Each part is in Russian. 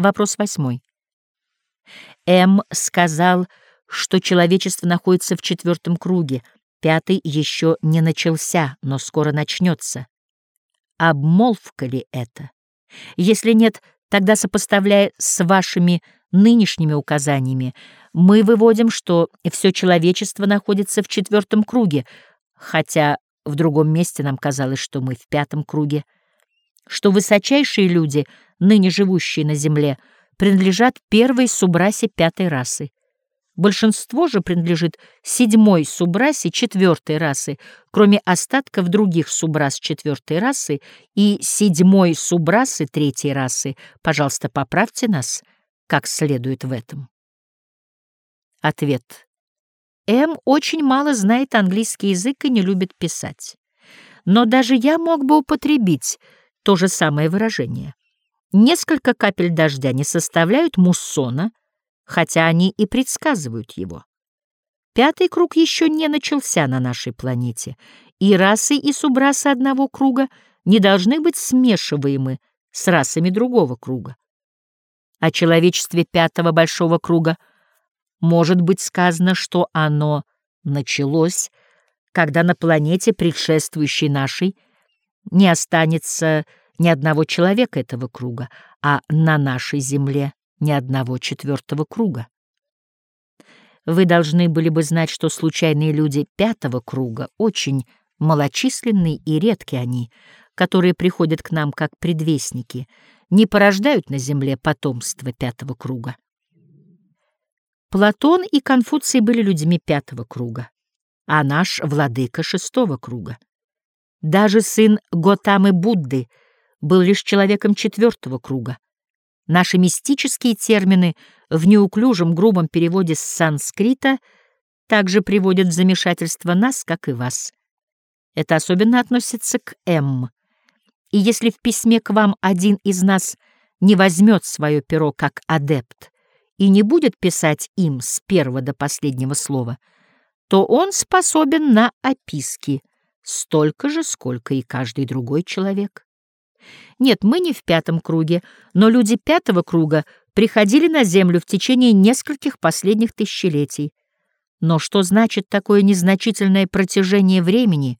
Вопрос восьмой. М. сказал, что человечество находится в четвертом круге, пятый еще не начался, но скоро начнется. Обмолвка ли это? Если нет, тогда, сопоставляя с вашими нынешними указаниями, мы выводим, что все человечество находится в четвертом круге, хотя в другом месте нам казалось, что мы в пятом круге, что высочайшие люди, ныне живущие на земле, принадлежат первой субрасе пятой расы. Большинство же принадлежит седьмой субрасе четвертой расы, кроме остатков других субрас четвертой расы и седьмой субрасы третьей расы. Пожалуйста, поправьте нас как следует в этом. Ответ. М очень мало знает английский язык и не любит писать. Но даже я мог бы употребить то же самое выражение. Несколько капель дождя не составляют муссона, хотя они и предсказывают его. Пятый круг еще не начался на нашей планете, и расы и субрасы одного круга не должны быть смешиваемы с расами другого круга. О человечестве пятого большого круга может быть сказано, что оно началось, когда на планете, предшествующей нашей, не останется ни одного человека этого круга, а на нашей Земле ни одного четвертого круга. Вы должны были бы знать, что случайные люди пятого круга очень малочисленны и редки они, которые приходят к нам как предвестники, не порождают на Земле потомство пятого круга. Платон и Конфуций были людьми пятого круга, а наш владыка шестого круга. Даже сын Готамы Будды — был лишь человеком четвертого круга. Наши мистические термины в неуклюжем грубом переводе с санскрита также приводят в замешательство нас, как и вас. Это особенно относится к «М». И если в письме к вам один из нас не возьмет свое перо как адепт и не будет писать им с первого до последнего слова, то он способен на описки, столько же, сколько и каждый другой человек. Нет, мы не в пятом круге, но люди пятого круга приходили на Землю в течение нескольких последних тысячелетий. Но что значит такое незначительное протяжение времени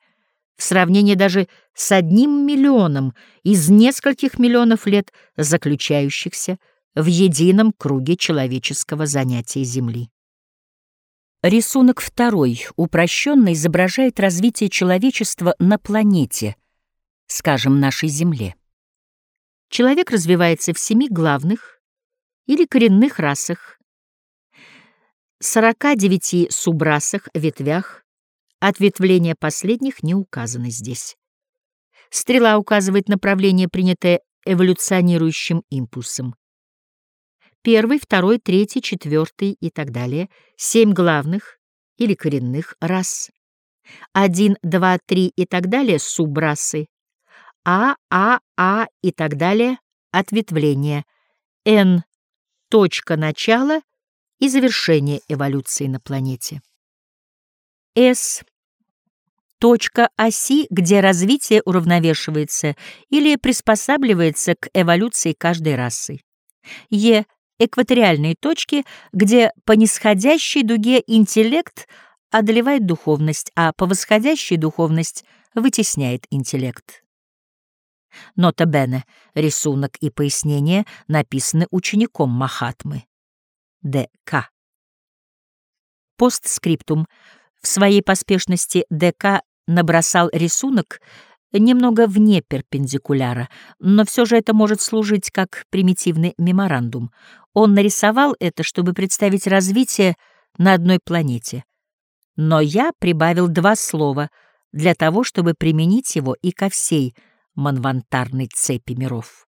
в сравнении даже с одним миллионом из нескольких миллионов лет, заключающихся в едином круге человеческого занятия Земли? Рисунок второй упрощенно изображает развитие человечества на планете, скажем, нашей Земле. Человек развивается в семи главных или коренных расах, 49 субрасах, ветвях, ответвления последних не указаны здесь. Стрела указывает направление, принятое эволюционирующим импульсом. Первый, второй, третий, четвертый и так далее — семь главных или коренных рас. Один, два, три и так далее — субрасы. А, А, А и так далее — ответвление. Н — точка начала и завершения эволюции на планете. С — точка оси, где развитие уравновешивается или приспосабливается к эволюции каждой расы. Е — экваториальные точки, где по нисходящей дуге интеллект одолевает духовность, а по восходящей духовность вытесняет интеллект. Нота Бене, рисунок и пояснение написаны учеником Махатмы. Д.К. Постскриптум. В своей поспешности Д.К. набросал рисунок немного вне перпендикуляра, но все же это может служить как примитивный меморандум. Он нарисовал это, чтобы представить развитие на одной планете. Но я прибавил два слова для того, чтобы применить его и ко всей манвантарной цепи миров.